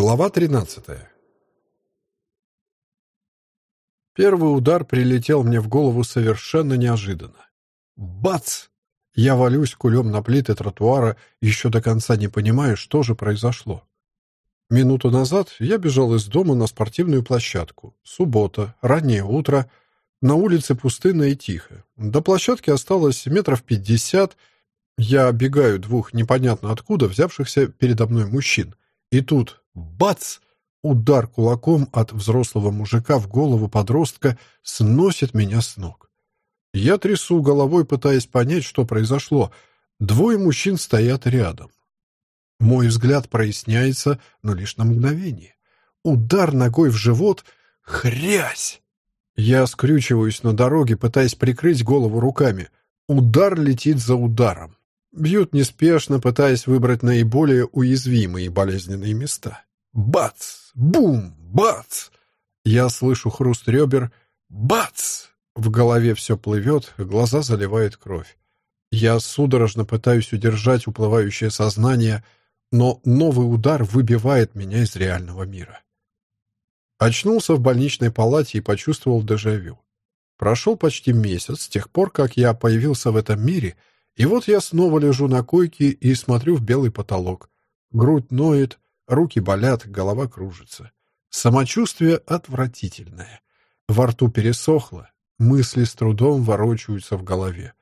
Глава 13. Первый удар прилетел мне в голову совершенно неожиданно. Бац! Я валюсь кулем на плиты тротуара, еще до конца не понимая, что же произошло. Минуту назад я бежал из дома на спортивную площадку. Суббота, раннее утро. На улице пустынно и тихо. До площадки осталось метров пятьдесят. Я оббегаю двух непонятно откуда взявшихся передо мной мужчин. И тут Бац! Удар кулаком от взрослого мужика в голову подростка сносит меня с ног. Я трясу головой, пытаясь понять, что произошло. Двое мужчин стоят рядом. Мой взгляд проясняется, но лишь на мгновение. Удар ногой в живот — хрясь! Я скрючиваюсь на дороге, пытаясь прикрыть голову руками. Удар летит за ударом. Бьют неспешно, пытаясь выбрать наиболее уязвимые и болезненные места. Бац! Бум! Бац! Я слышу хруст ребер. Бац! В голове все плывет, глаза заливает кровь. Я судорожно пытаюсь удержать уплывающее сознание, но новый удар выбивает меня из реального мира. Очнулся в больничной палате и почувствовал дежавю. Прошел почти месяц с тех пор, как я появился в этом мире, и вот я снова лежу на койке и смотрю в белый потолок. Грудь ноет, Руки болят, голова кружится. Самочувствие отвратительное. Во рту пересохло, мысли с трудом ворочаются в голове.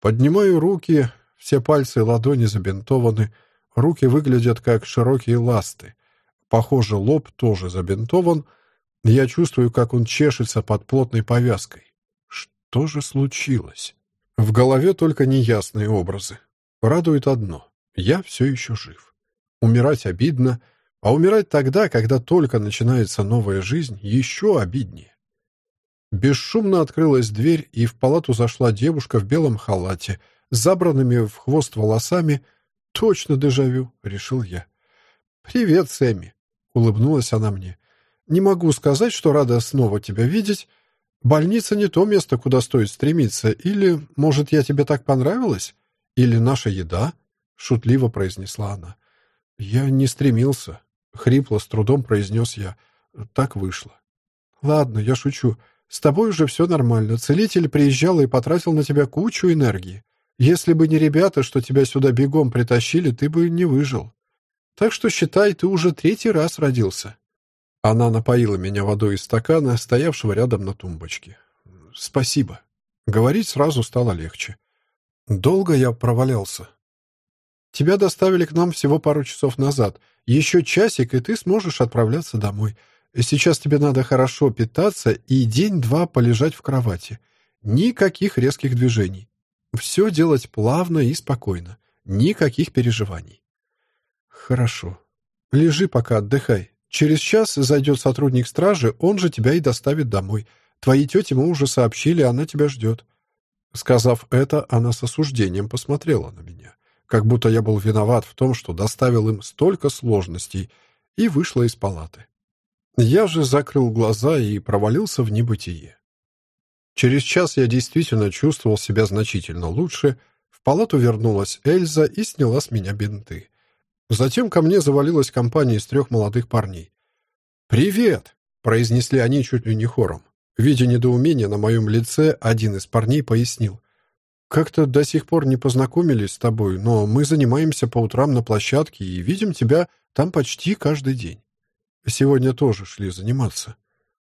Поднимаю руки, все пальцы и ладони забинтованы, руки выглядят как широкие ласты. Похоже, лоб тоже забинтован. Я чувствую, как он чешется под плотной повязкой. Что же случилось? В голове только неясные образы. Радует одно — я все еще жив. Умирать обидно, а умирать тогда, когда только начинается новая жизнь, еще обиднее. Бесшумно открылась дверь, и в палату зашла девушка в белом халате, с забранными в хвост волосами. «Точно дежавю», — решил я. «Привет, Сэмми», — улыбнулась она мне. «Не могу сказать, что рада снова тебя видеть. Больница не то место, куда стоит стремиться. Или, может, я тебе так понравилась? Или наша еда?» — шутливо произнесла она. «Я не стремился», — хрипло, с трудом произнес я. «Так вышло». «Ладно, я шучу. С тобой уже все нормально. Целитель приезжал и потратил на тебя кучу энергии. Если бы не ребята, что тебя сюда бегом притащили, ты бы не выжил. Так что считай, ты уже третий раз родился». Она напоила меня водой из стакана, стоявшего рядом на тумбочке. «Спасибо». Говорить сразу стало легче. Долго я провалялся. Тебя доставили к нам всего пару часов назад. Еще часик, и ты сможешь отправляться домой. Сейчас тебе надо хорошо питаться и день-два полежать в кровати. Никаких резких движений. Все делать плавно и спокойно. Никаких переживаний. Хорошо. Лежи пока, отдыхай. Через час зайдет сотрудник стражи, он же тебя и доставит домой. Твоей тете мы уже сообщили, она тебя ждет. Сказав это, она с осуждением посмотрела на меня как будто я был виноват в том, что доставил им столько сложностей, и вышла из палаты. Я же закрыл глаза и провалился в небытие. Через час я действительно чувствовал себя значительно лучше. В палату вернулась Эльза и сняла с меня бинты. Затем ко мне завалилась компания из трех молодых парней. «Привет!» — произнесли они чуть ли не хором. Видя недоумение на моем лице, один из парней пояснил. Как-то до сих пор не познакомились с тобой, но мы занимаемся по утрам на площадке и видим тебя там почти каждый день. Сегодня тоже шли заниматься.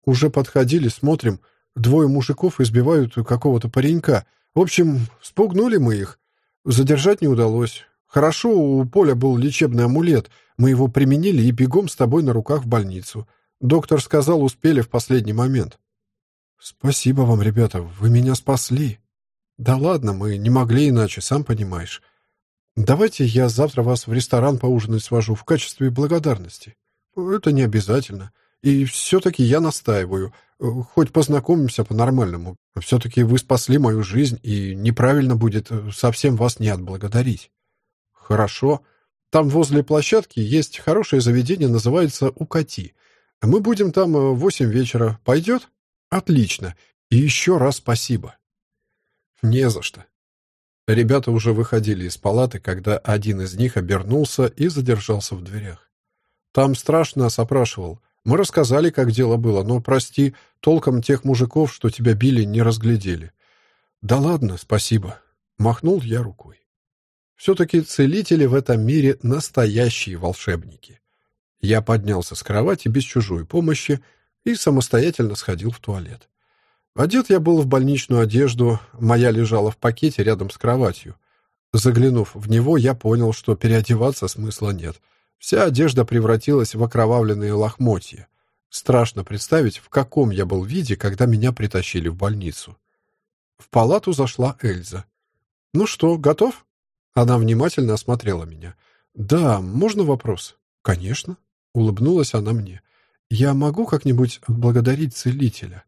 Уже подходили, смотрим, двое мужиков избивают какого-то паренька. В общем, спугнули мы их. Задержать не удалось. Хорошо, у Поля был лечебный амулет. Мы его применили и бегом с тобой на руках в больницу. Доктор сказал, успели в последний момент. Спасибо вам, ребята, вы меня спасли. «Да ладно, мы не могли иначе, сам понимаешь. Давайте я завтра вас в ресторан поужинать свожу в качестве благодарности. Это не обязательно. И все-таки я настаиваю. Хоть познакомимся по-нормальному. Все-таки вы спасли мою жизнь, и неправильно будет совсем вас не отблагодарить». «Хорошо. Там возле площадки есть хорошее заведение, называется «Укати». Мы будем там в восемь вечера. Пойдет?» «Отлично. И еще раз спасибо». «Не за что». Ребята уже выходили из палаты, когда один из них обернулся и задержался в дверях. Там страшно нас опрашивал. Мы рассказали, как дело было, но, прости, толком тех мужиков, что тебя били, не разглядели. Да ладно, спасибо. Махнул я рукой. Все-таки целители в этом мире настоящие волшебники. Я поднялся с кровати без чужой помощи и самостоятельно сходил в туалет. Одет я был в больничную одежду, моя лежала в пакете рядом с кроватью. Заглянув в него, я понял, что переодеваться смысла нет. Вся одежда превратилась в окровавленные лохмотья. Страшно представить, в каком я был виде, когда меня притащили в больницу. В палату зашла Эльза. «Ну что, готов?» Она внимательно осмотрела меня. «Да, можно вопрос?» «Конечно», — улыбнулась она мне. «Я могу как-нибудь отблагодарить целителя?»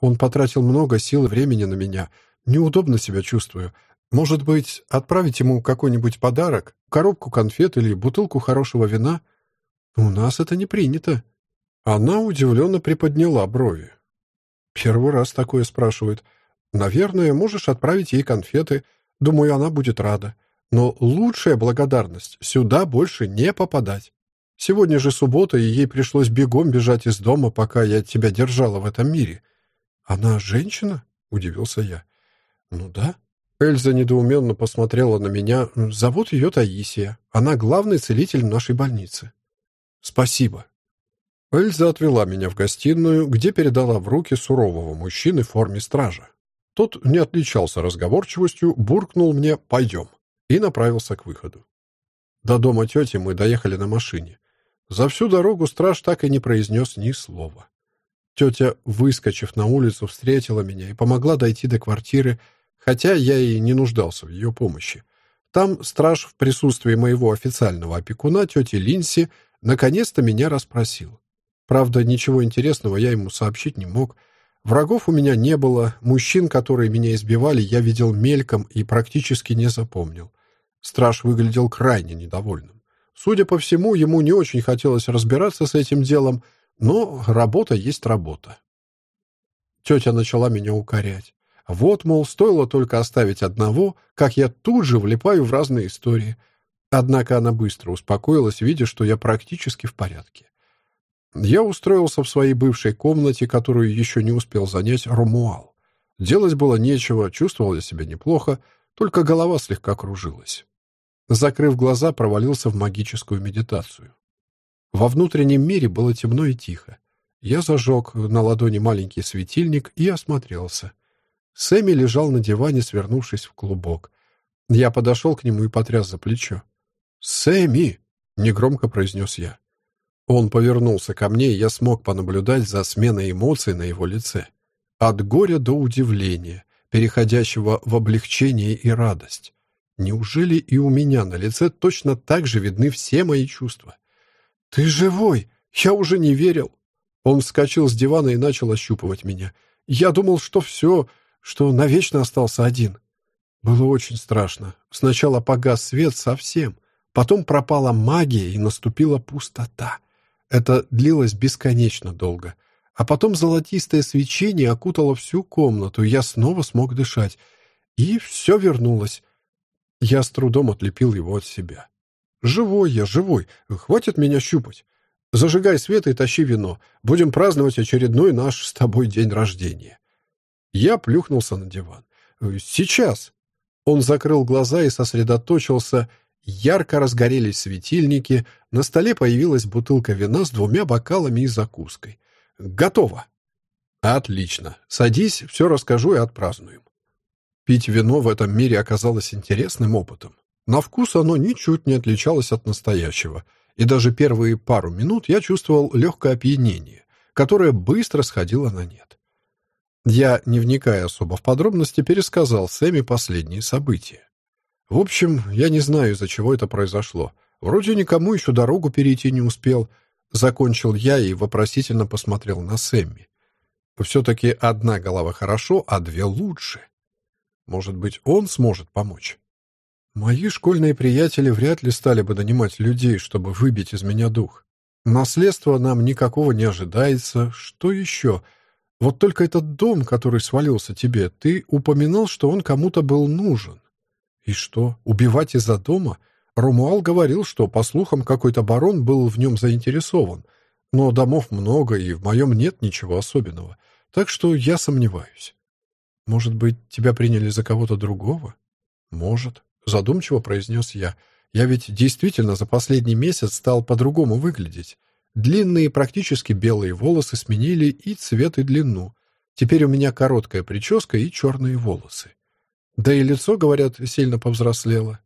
Он потратил много сил и времени на меня. Неудобно себя чувствую. Может быть, отправить ему какой-нибудь подарок? Коробку конфет или бутылку хорошего вина? У нас это не принято. Она удивленно приподняла брови. Первый раз такое спрашивают. Наверное, можешь отправить ей конфеты. Думаю, она будет рада. Но лучшая благодарность — сюда больше не попадать. Сегодня же суббота, и ей пришлось бегом бежать из дома, пока я тебя держала в этом мире. «Она женщина?» — удивился я. «Ну да». Эльза недоуменно посмотрела на меня. «Зовут ее Таисия. Она главный целитель нашей больнице». «Спасибо». Эльза отвела меня в гостиную, где передала в руки сурового мужчины в форме стража. Тот не отличался разговорчивостью, буркнул мне «пойдем» и направился к выходу. До дома тети мы доехали на машине. За всю дорогу страж так и не произнес ни слова. Тетя, выскочив на улицу, встретила меня и помогла дойти до квартиры, хотя я и не нуждался в ее помощи. Там страж в присутствии моего официального опекуна, тети Линси, наконец-то меня расспросил. Правда, ничего интересного я ему сообщить не мог. Врагов у меня не было, мужчин, которые меня избивали, я видел мельком и практически не запомнил. Страж выглядел крайне недовольным. Судя по всему, ему не очень хотелось разбираться с этим делом, но работа есть работа. Тетя начала меня укорять. Вот, мол, стоило только оставить одного, как я тут же влипаю в разные истории. Однако она быстро успокоилась, видя, что я практически в порядке. Я устроился в своей бывшей комнате, которую еще не успел занять Ромуал. Делать было нечего, чувствовал я себя неплохо, только голова слегка кружилась. Закрыв глаза, провалился в магическую медитацию. Во внутреннем мире было темно и тихо. Я зажег на ладони маленький светильник и осмотрелся. Сэмми лежал на диване, свернувшись в клубок. Я подошел к нему и потряс за плечо. «Сэмми!» — негромко произнес я. Он повернулся ко мне, и я смог понаблюдать за сменой эмоций на его лице. От горя до удивления, переходящего в облегчение и радость. Неужели и у меня на лице точно так же видны все мои чувства? «Ты живой! Я уже не верил!» Он вскочил с дивана и начал ощупывать меня. Я думал, что все, что навечно остался один. Было очень страшно. Сначала погас свет совсем, потом пропала магия и наступила пустота. Это длилось бесконечно долго. А потом золотистое свечение окутало всю комнату, и я снова смог дышать. И все вернулось. Я с трудом отлепил его от себя. «Живой я, живой. Хватит меня щупать. Зажигай свет и тащи вино. Будем праздновать очередной наш с тобой день рождения». Я плюхнулся на диван. «Сейчас». Он закрыл глаза и сосредоточился. Ярко разгорелись светильники. На столе появилась бутылка вина с двумя бокалами и закуской. «Готово». «Отлично. Садись, все расскажу и отпразднуем». Пить вино в этом мире оказалось интересным опытом. На вкус оно ничуть не отличалось от настоящего, и даже первые пару минут я чувствовал легкое опьянение, которое быстро сходило на нет. Я, не вникая особо в подробности, пересказал Сэмми последние события. В общем, я не знаю, из-за чего это произошло. Вроде никому еще дорогу перейти не успел. Закончил я и вопросительно посмотрел на Сэмми. Все-таки одна голова хорошо, а две лучше. Может быть, он сможет помочь? Мои школьные приятели вряд ли стали бы нанимать людей, чтобы выбить из меня дух. Наследства нам никакого не ожидается. Что еще? Вот только этот дом, который свалился тебе, ты упоминал, что он кому-то был нужен. И что, убивать из-за дома? Ромуал говорил, что, по слухам, какой-то барон был в нем заинтересован, но домов много, и в моем нет ничего особенного, так что я сомневаюсь. Может быть, тебя приняли за кого-то другого? Может, задумчиво произнес я. Я ведь действительно за последний месяц стал по-другому выглядеть. Длинные, практически белые волосы сменили и цвет, и длину. Теперь у меня короткая прическа и черные волосы. Да и лицо, говорят, сильно повзрослело.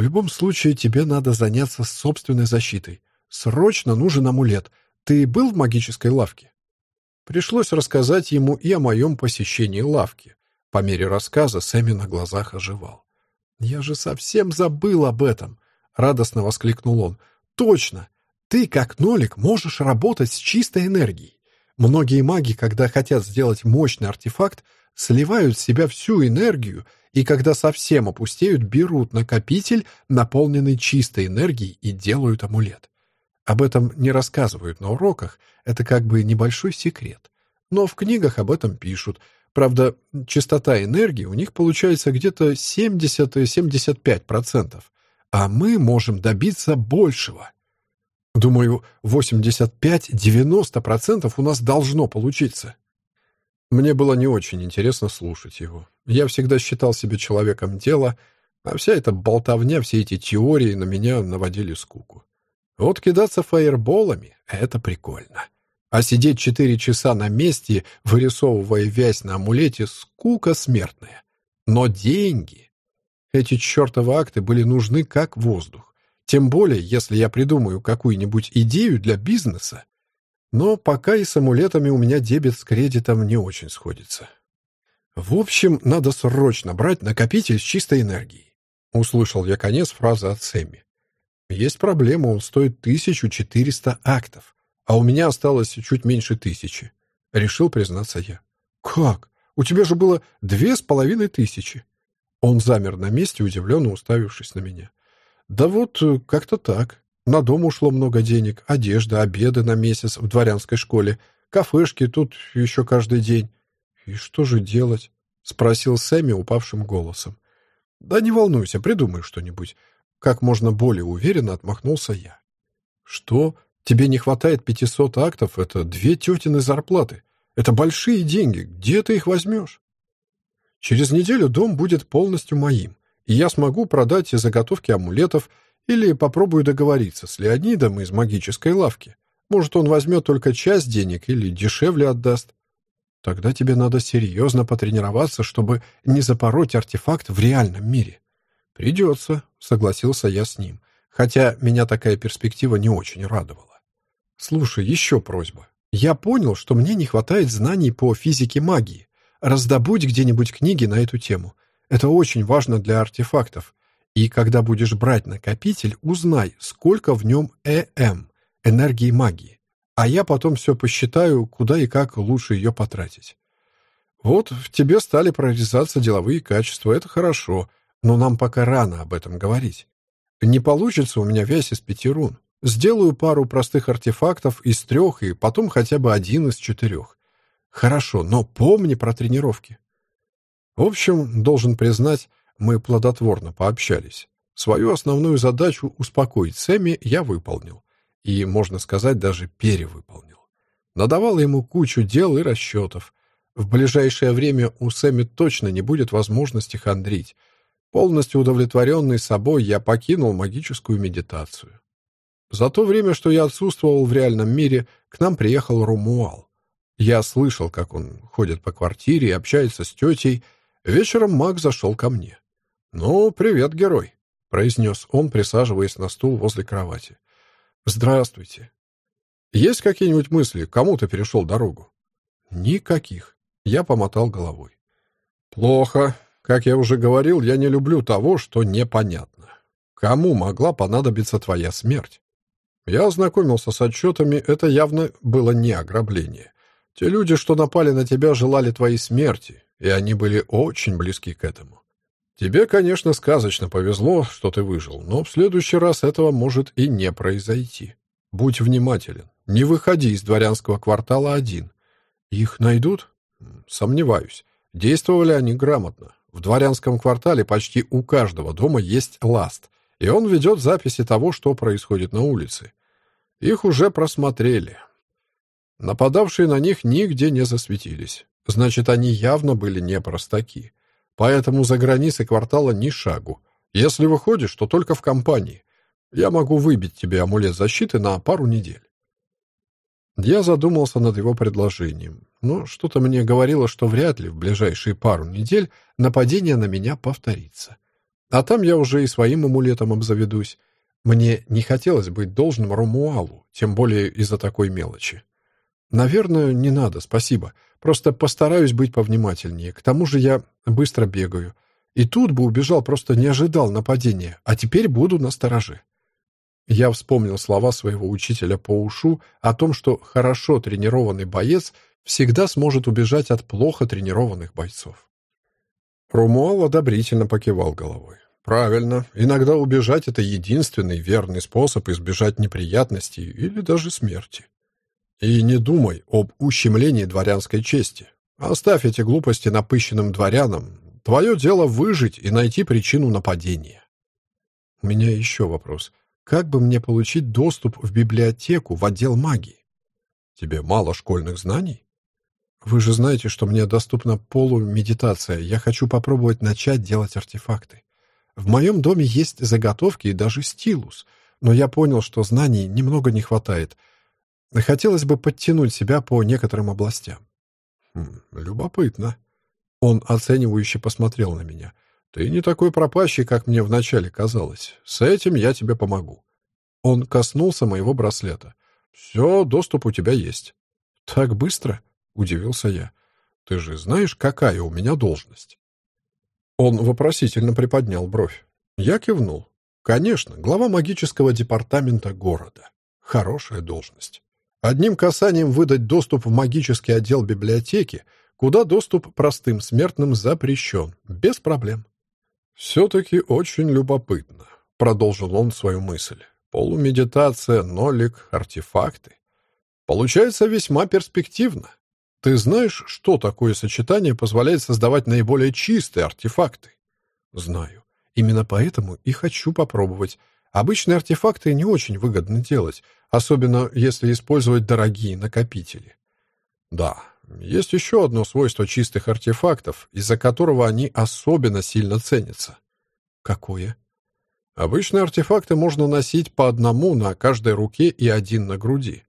В любом случае, тебе надо заняться собственной защитой. Срочно нужен амулет. Ты был в магической лавке? Пришлось рассказать ему и о моем посещении лавки. По мере рассказа Сэмми на глазах оживал. «Я же совсем забыл об этом!» — радостно воскликнул он. «Точно! Ты, как нолик, можешь работать с чистой энергией. Многие маги, когда хотят сделать мощный артефакт, сливают в себя всю энергию, и когда совсем опустеют, берут накопитель, наполненный чистой энергией, и делают амулет. Об этом не рассказывают на уроках, это как бы небольшой секрет. Но в книгах об этом пишут. Правда, частота энергии у них получается где-то 70-75%, а мы можем добиться большего. Думаю, 85-90% у нас должно получиться. Мне было не очень интересно слушать его. Я всегда считал себя человеком дела, а вся эта болтовня, все эти теории на меня наводили скуку. Вот кидаться фаерболами — это прикольно. А сидеть четыре часа на месте, вырисовывая вязь на амулете, скука смертная. Но деньги... Эти чертовы акты были нужны как воздух. Тем более, если я придумаю какую-нибудь идею для бизнеса. Но пока и с амулетами у меня дебет с кредитом не очень сходится. В общем, надо срочно брать накопитель с чистой энергией. Услышал я конец фразы от Сэмми. Есть проблема, он стоит 1400 актов, а у меня осталось чуть меньше тысячи. Решил признаться я. Как? У тебя же было две с половиной тысячи. Он замер на месте, удивленно уставившись на меня. Да вот, э, как-то так. На дом ушло много денег, одежда, обеды на месяц в дворянской школе, кафешки тут еще каждый день. И что же делать? Спросил Сэмми упавшим голосом. Да не волнуйся, придумай что-нибудь. Как можно более уверенно отмахнулся я. Что? Тебе не хватает пятисот актов? Это две тетины зарплаты. Это большие деньги. Где ты их возьмешь? Через неделю дом будет полностью моим и я смогу продать заготовки амулетов или попробую договориться с Леонидом из магической лавки. Может, он возьмет только часть денег или дешевле отдаст. Тогда тебе надо серьезно потренироваться, чтобы не запороть артефакт в реальном мире. Придется, согласился я с ним, хотя меня такая перспектива не очень радовала. Слушай, еще просьба. Я понял, что мне не хватает знаний по физике магии. Раздобудь где-нибудь книги на эту тему. Это очень важно для артефактов. И когда будешь брать накопитель, узнай, сколько в нем ЭМ, энергии магии. А я потом все посчитаю, куда и как лучше ее потратить. Вот в тебе стали прорезаться деловые качества, это хорошо, но нам пока рано об этом говорить. Не получится у меня вязь из пяти рун. Сделаю пару простых артефактов из трех и потом хотя бы один из четырех. Хорошо, но помни про тренировки. В общем, должен признать, мы плодотворно пообщались. Свою основную задачу успокоить Сэмми я выполнил. И, можно сказать, даже перевыполнил. Надавал ему кучу дел и расчетов. В ближайшее время у Сэмми точно не будет возможности хандрить. Полностью удовлетворенный собой, я покинул магическую медитацию. За то время, что я отсутствовал в реальном мире, к нам приехал Румуал. Я слышал, как он ходит по квартире и общается с тетей, Вечером маг зашел ко мне. «Ну, привет, герой», — произнес он, присаживаясь на стул возле кровати. «Здравствуйте. Есть какие-нибудь мысли, кому ты перешел дорогу?» «Никаких». Я помотал головой. «Плохо. Как я уже говорил, я не люблю того, что непонятно. Кому могла понадобиться твоя смерть?» Я ознакомился с отчетами, это явно было не ограбление. Те люди, что напали на тебя, желали твоей смерти, и они были очень близки к этому. Тебе, конечно, сказочно повезло, что ты выжил, но в следующий раз этого может и не произойти. Будь внимателен. Не выходи из дворянского квартала один. Их найдут? Сомневаюсь. Действовали они грамотно. В дворянском квартале почти у каждого дома есть ласт. и он ведет записи того, что происходит на улице. Их уже просмотрели. Нападавшие на них нигде не засветились. Значит, они явно были не простаки. Поэтому за границы квартала ни шагу. Если выходишь, то только в компании. Я могу выбить тебе амулет защиты на пару недель. Я задумался над его предложением, но что-то мне говорило, что вряд ли в ближайшие пару недель нападение на меня повторится. А там я уже и своим амулетом обзаведусь. Мне не хотелось быть должным Ромуалу, тем более из-за такой мелочи. Наверное, не надо, спасибо. Просто постараюсь быть повнимательнее. К тому же я быстро бегаю. И тут бы убежал, просто не ожидал нападения, а теперь буду настороже. Я вспомнил слова своего учителя по ушу о том, что хорошо тренированный боец всегда сможет убежать от плохо тренированных бойцов. Румуал одобрительно покивал головой. «Правильно. Иногда убежать — это единственный верный способ избежать неприятностей или даже смерти. И не думай об ущемлении дворянской чести. Оставь эти глупости напыщенным дворянам. Твое дело выжить и найти причину нападения». У меня еще вопрос. Как бы мне получить доступ в библиотеку, в отдел магии? Тебе мало школьных знаний? Вы же знаете, что мне доступна полумедитация. Я хочу попробовать начать делать артефакты. В моем доме есть заготовки и даже стилус, но я понял, что знаний немного не хватает. Хотелось бы подтянуть себя по некоторым областям. Хм, любопытно. Он оценивающе посмотрел на меня. Ты не такой пропащий, как мне вначале казалось. С этим я тебе помогу. Он коснулся моего браслета. Все, доступ у тебя есть. Так быстро? Удивился я. Ты же знаешь, какая у меня должность? Он вопросительно приподнял бровь. Я кивнул. Конечно, глава магического департамента города. Хорошая должность. Одним касанием выдать доступ в магический отдел библиотеки, куда доступ простым смертным запрещен, без проблем. «Все-таки очень любопытно», — продолжил он свою мысль. «Полумедитация, нолик, артефакты. Получается весьма перспективно. Ты знаешь, что такое сочетание позволяет создавать наиболее чистые артефакты?» «Знаю. Именно поэтому и хочу попробовать. Обычные артефакты не очень выгодно делать, особенно если использовать дорогие накопители». «Да, есть еще одно свойство чистых артефактов, из-за которого они особенно сильно ценятся. Какое? Обычные артефакты можно носить по одному на каждой руке и один на груди.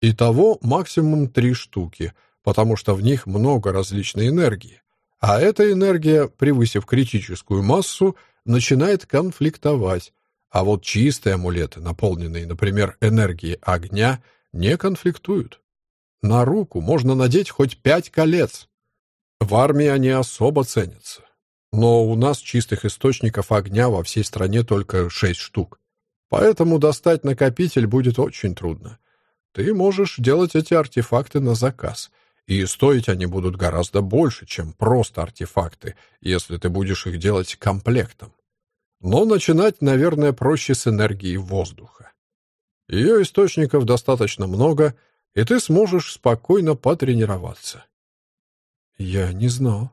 Итого максимум три штуки, потому что в них много различной энергии. А эта энергия, превысив критическую массу, начинает конфликтовать. А вот чистые амулеты, наполненные, например, энергией огня, не конфликтуют. На руку можно надеть хоть пять колец. В армии они особо ценятся. Но у нас чистых источников огня во всей стране только шесть штук. Поэтому достать накопитель будет очень трудно. Ты можешь делать эти артефакты на заказ, и стоить они будут гораздо больше, чем просто артефакты, если ты будешь их делать комплектом. Но начинать, наверное, проще с энергии воздуха. Ее источников достаточно много — и ты сможешь спокойно потренироваться. Я не знал.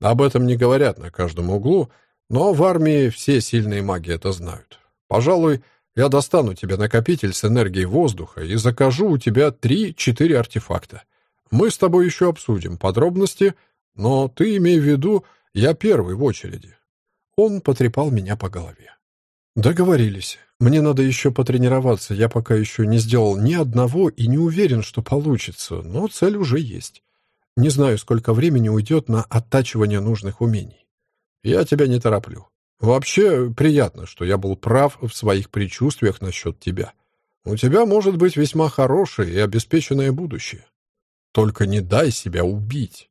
Об этом не говорят на каждом углу, но в армии все сильные маги это знают. Пожалуй, я достану тебе накопитель с энергией воздуха и закажу у тебя три-четыре артефакта. Мы с тобой еще обсудим подробности, но ты имей в виду, я первый в очереди. Он потрепал меня по голове. Договорились. Мне надо еще потренироваться, я пока еще не сделал ни одного и не уверен, что получится, но цель уже есть. Не знаю, сколько времени уйдет на оттачивание нужных умений. Я тебя не тороплю. Вообще, приятно, что я был прав в своих предчувствиях насчет тебя. У тебя может быть весьма хорошее и обеспеченное будущее. Только не дай себя убить.